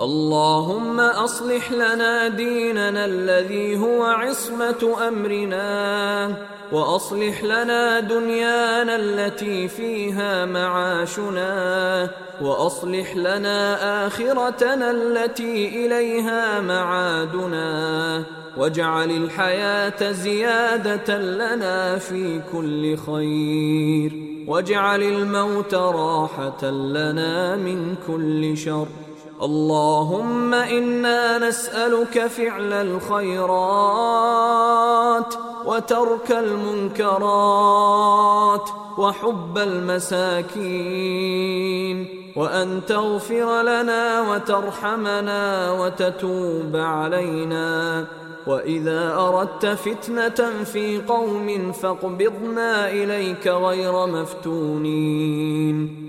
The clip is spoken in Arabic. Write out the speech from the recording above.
اللهم أصلح لنا ديننا الذي هو عصمة أمرنا وأصلح لنا دنيانا التي فيها معاشنا وأصلح لنا آخرتنا التي إليها معادنا واجعل الحياة زيادة لنا في كل خير واجعل الموت راحة لنا من كل شر. اللهم إنا نسألك فعل الخيرات وترك المنكرات وحب المساكين وأن تغفر لنا وترحمنا وتتوب علينا وإذا أردت فتنة في قوم فاقبضنا إليك غير مفتونين